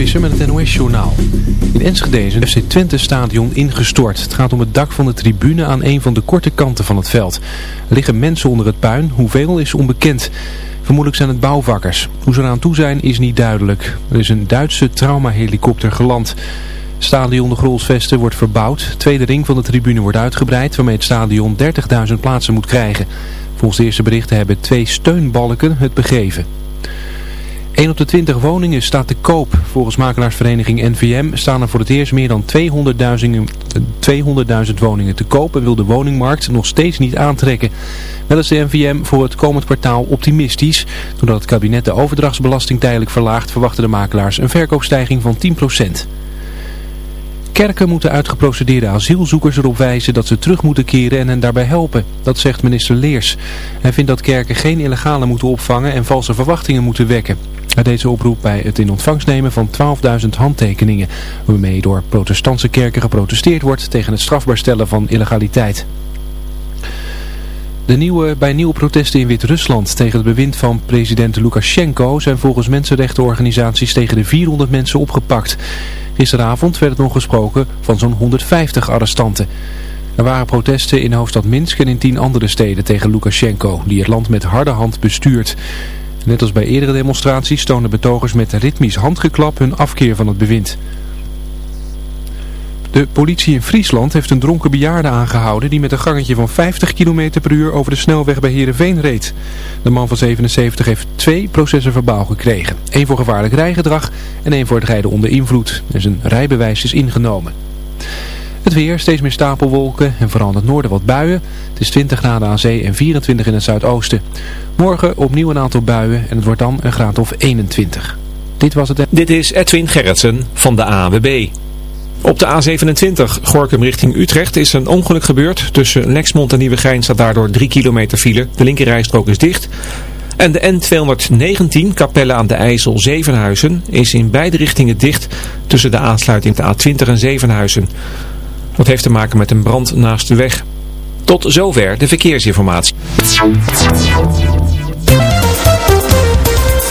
Visser met het NOS-journaal. In Enschede is een FC Twente-stadion ingestort. Het gaat om het dak van de tribune aan een van de korte kanten van het veld. Er liggen mensen onder het puin, hoeveel is onbekend. Vermoedelijk zijn het bouwvakkers. Hoe ze eraan toe zijn is niet duidelijk. Er is een Duitse traumahelikopter geland. Stadion de Grolsvesten wordt verbouwd. tweede ring van de tribune wordt uitgebreid, waarmee het stadion 30.000 plaatsen moet krijgen. Volgens de eerste berichten hebben twee steunbalken het begeven. 1 op de 20 woningen staat te koop. Volgens makelaarsvereniging NVM staan er voor het eerst meer dan 200.000 200 woningen te koop en wil de woningmarkt nog steeds niet aantrekken. Wel is de NVM voor het komend kwartaal optimistisch. Doordat het kabinet de overdrachtsbelasting tijdelijk verlaagt verwachten de makelaars een verkoopstijging van 10%. Kerken moeten uitgeprocedeerde asielzoekers erop wijzen dat ze terug moeten keren en hen daarbij helpen. Dat zegt minister Leers. Hij vindt dat kerken geen illegale moeten opvangen en valse verwachtingen moeten wekken. Hij deed zijn oproep bij het in ontvangst nemen van 12.000 handtekeningen, waarmee door protestantse kerken geprotesteerd wordt tegen het strafbaar stellen van illegaliteit. De nieuwe, bij nieuwe protesten in Wit-Rusland tegen het bewind van president Lukashenko zijn volgens mensenrechtenorganisaties tegen de 400 mensen opgepakt. Gisteravond werd het nog gesproken van zo'n 150 arrestanten. Er waren protesten in hoofdstad Minsk en in tien andere steden tegen Lukashenko, die het land met harde hand bestuurt. Net als bij eerdere demonstraties toonden betogers met ritmisch handgeklap hun afkeer van het bewind. De politie in Friesland heeft een dronken bejaarde aangehouden die met een gangetje van 50 km per uur over de snelweg bij Heerenveen reed. De man van 77 heeft twee processen verbaal gekregen. Eén voor gevaarlijk rijgedrag en één voor het rijden onder invloed. En zijn rijbewijs is ingenomen. Het weer, steeds meer stapelwolken en vooral in het noorden wat buien. Het is 20 graden aan zee en 24 in het zuidoosten. Morgen opnieuw een aantal buien en het wordt dan een graad of 21. Dit was het... Dit is Edwin Gerritsen van de AWB. Op de A27 Gorkum richting Utrecht is een ongeluk gebeurd. Tussen Lexmond en Nieuwegein staat daardoor 3 kilometer file. De linkerrijstrook is dicht. En de N219 Capelle aan de IJssel Zevenhuizen is in beide richtingen dicht tussen de aansluiting de A20 en Zevenhuizen. Dat heeft te maken met een brand naast de weg. Tot zover de verkeersinformatie.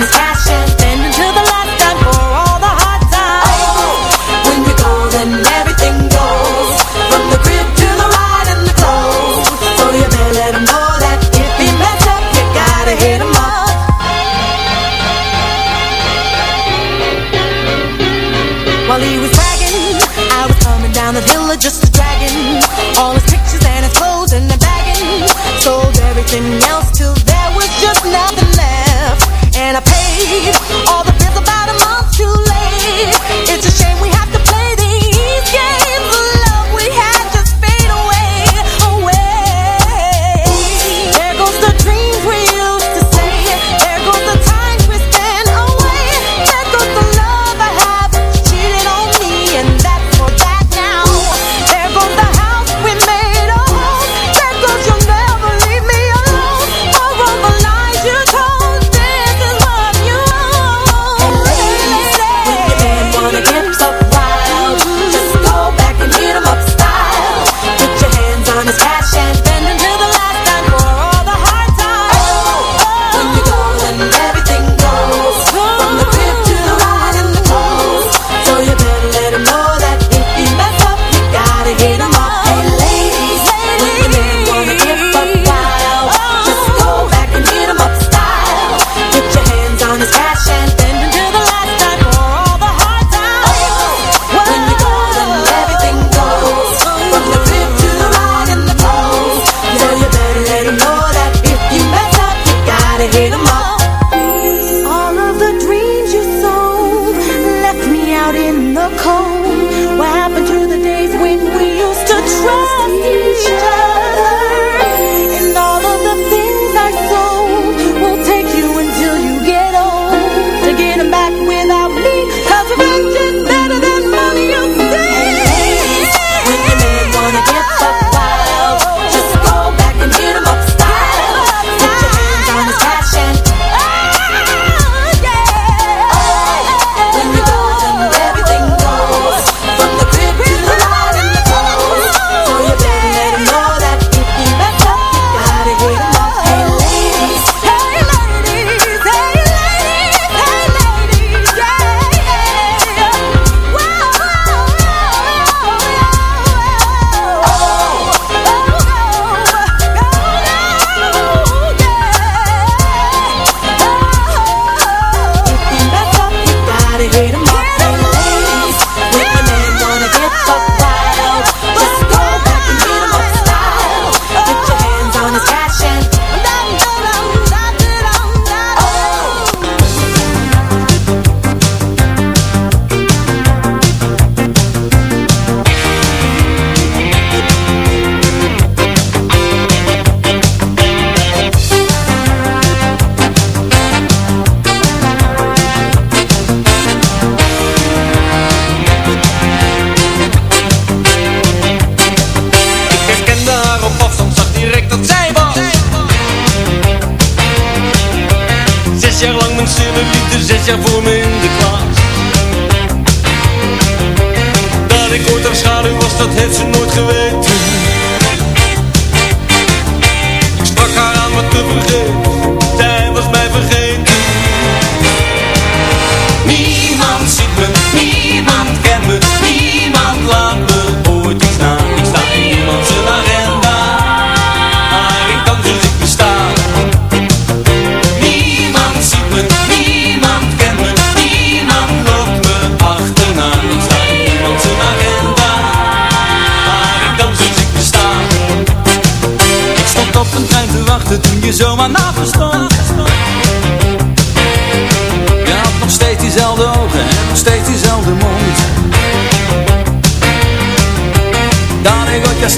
on the.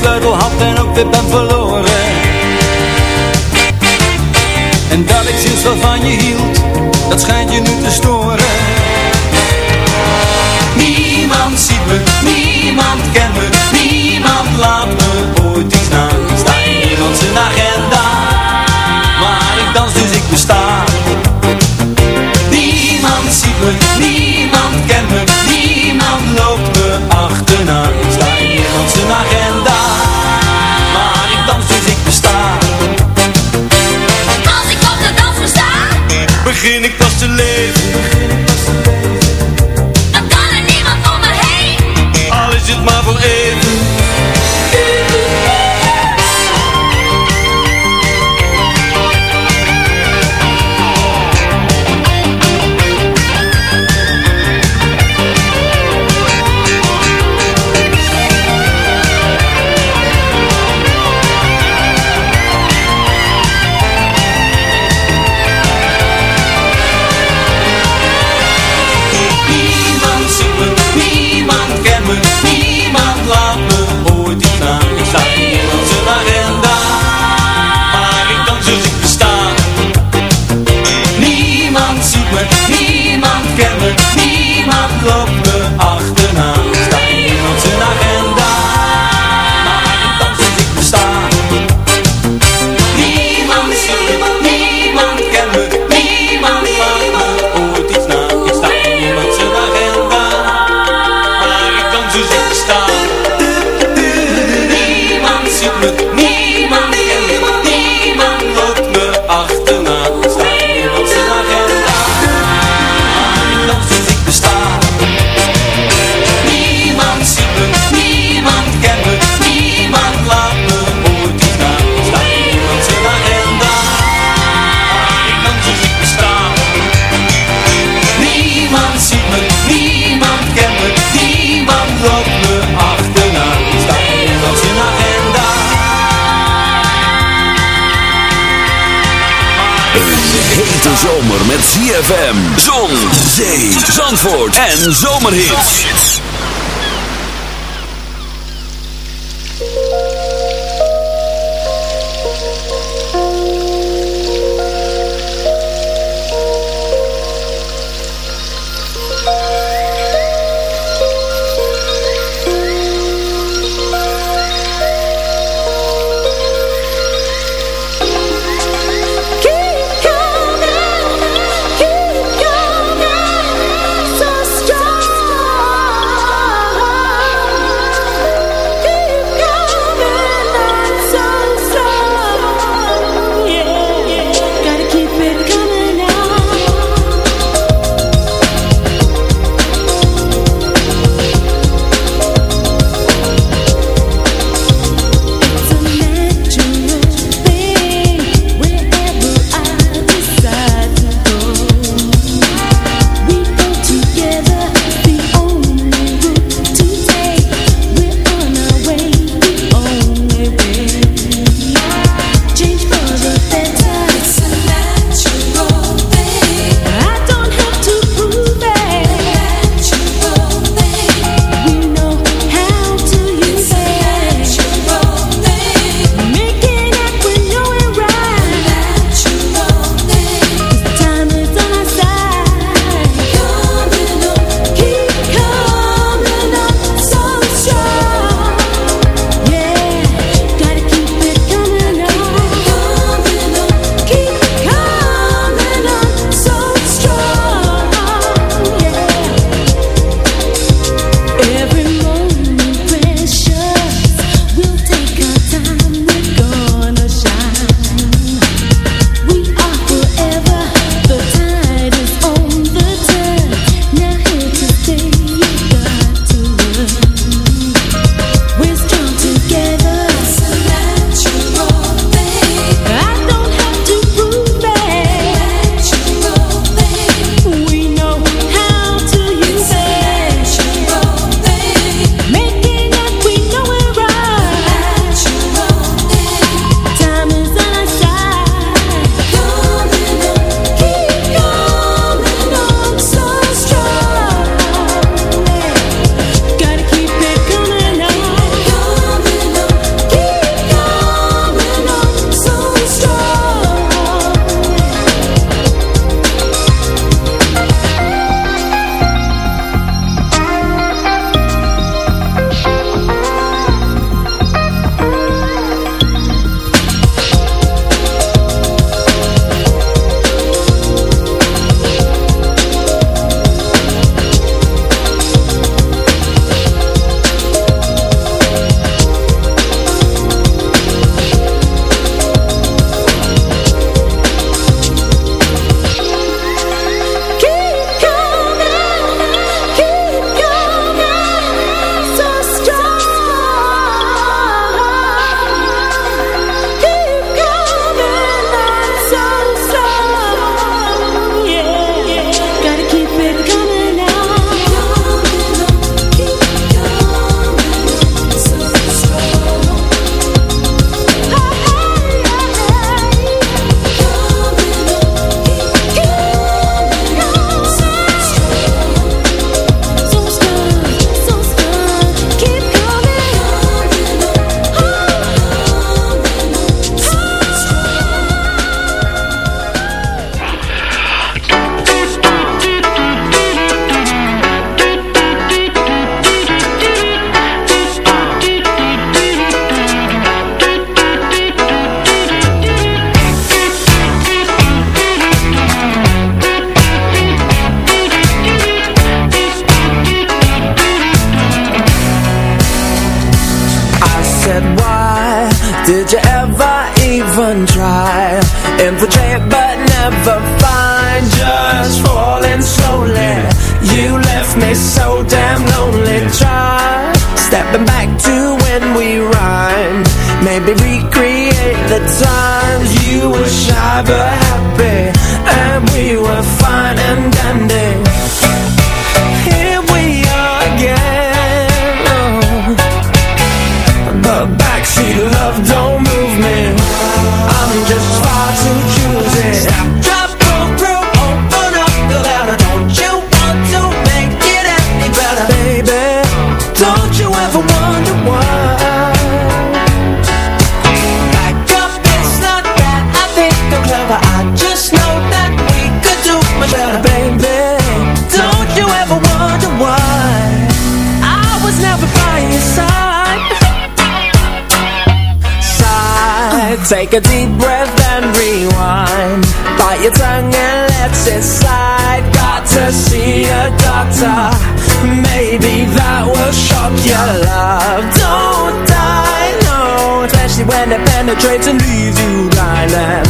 sleutel had en ook weer ben verloren. En dat ik sinds wel van je hield, dat schijnt je nu te storen. Niemand ziet me, niemand kent me, niemand laat me ooit iets na. En Zomerhits. left concentrates and leaves you blind and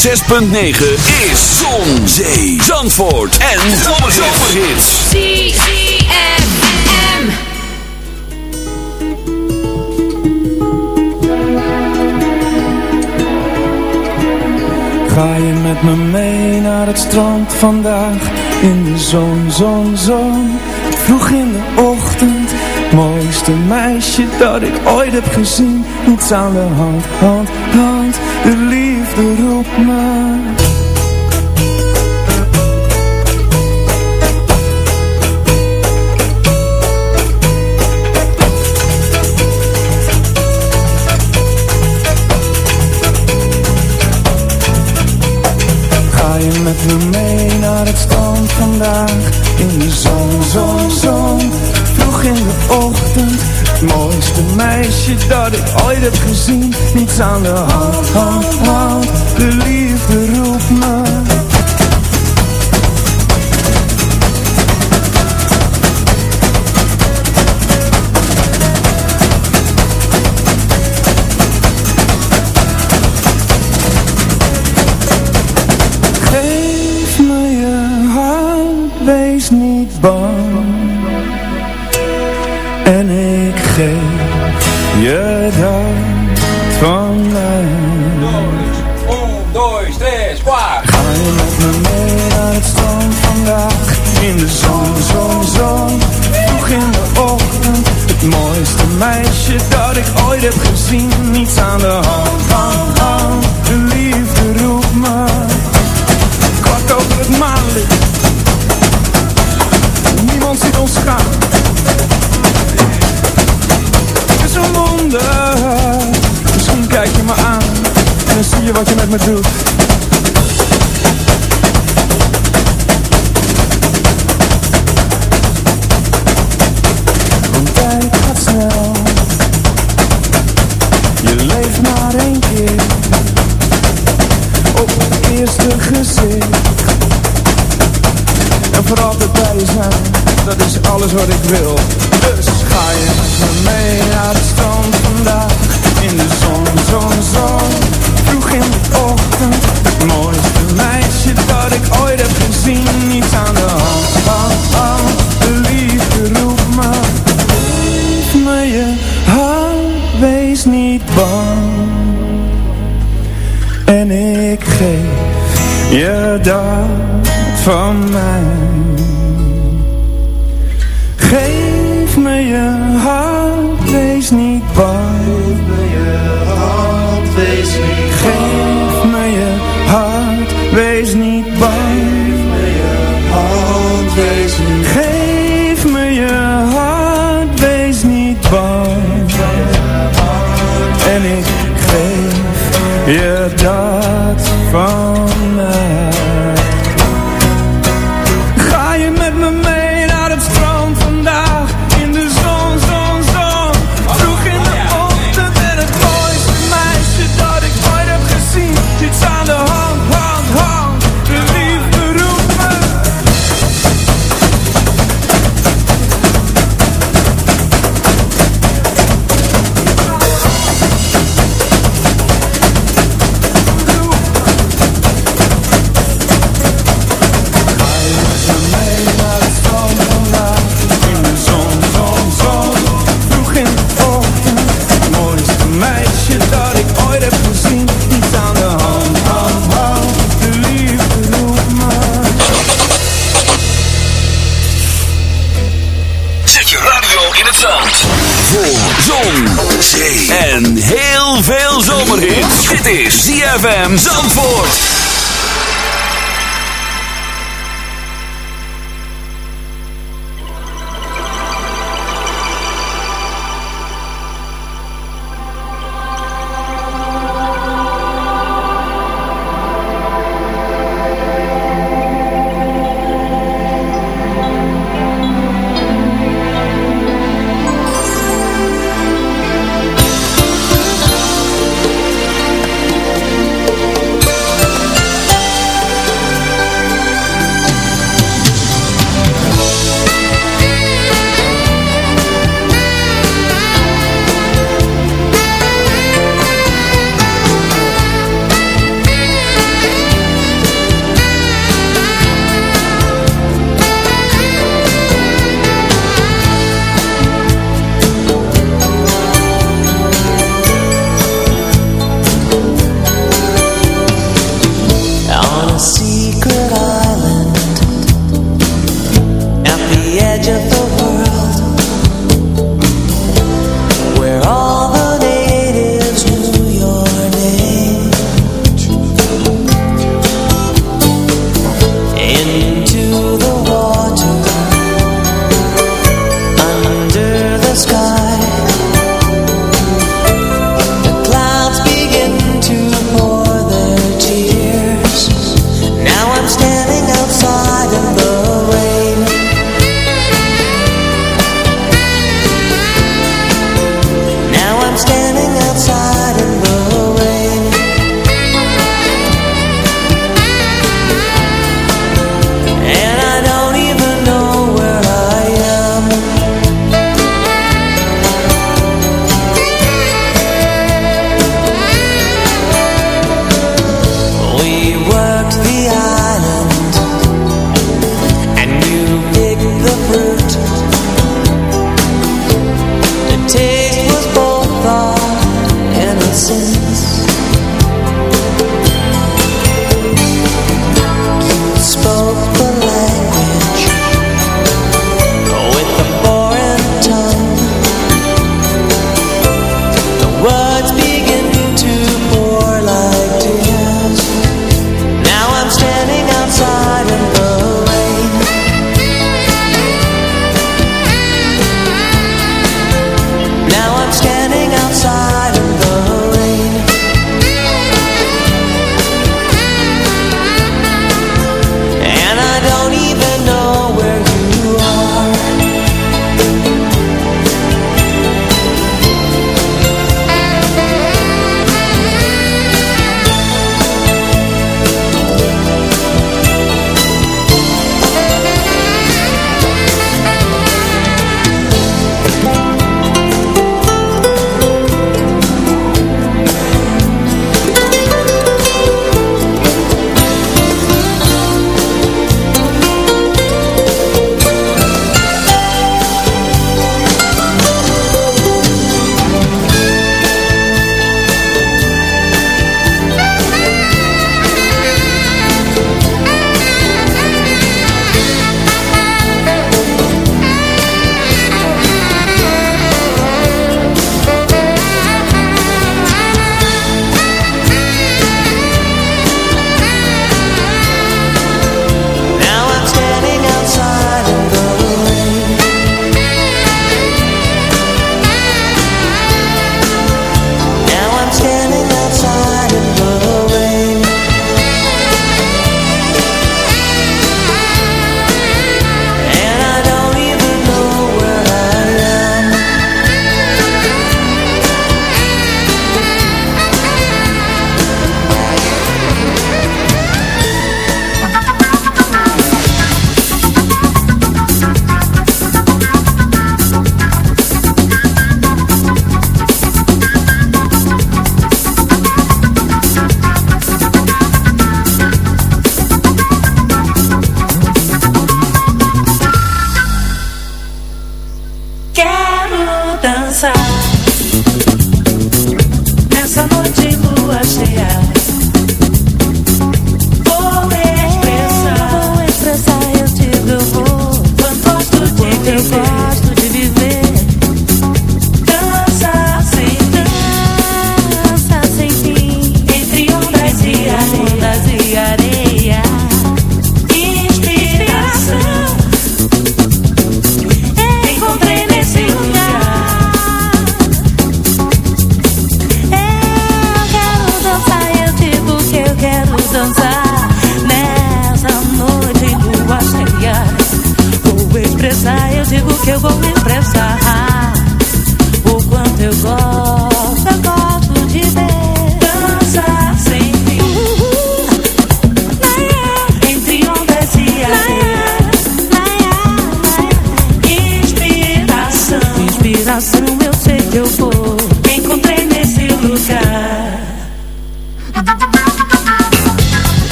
6.9 is Zon, Zee, Zandvoort en Zomerhits. ZFM. Ga je met me mee naar het strand vandaag? In de zon, zon, zon. Vroeg in de ochtend. Mooiste meisje dat ik ooit heb gezien. Niets aan de hand, hand het gezien, niets aan de hand.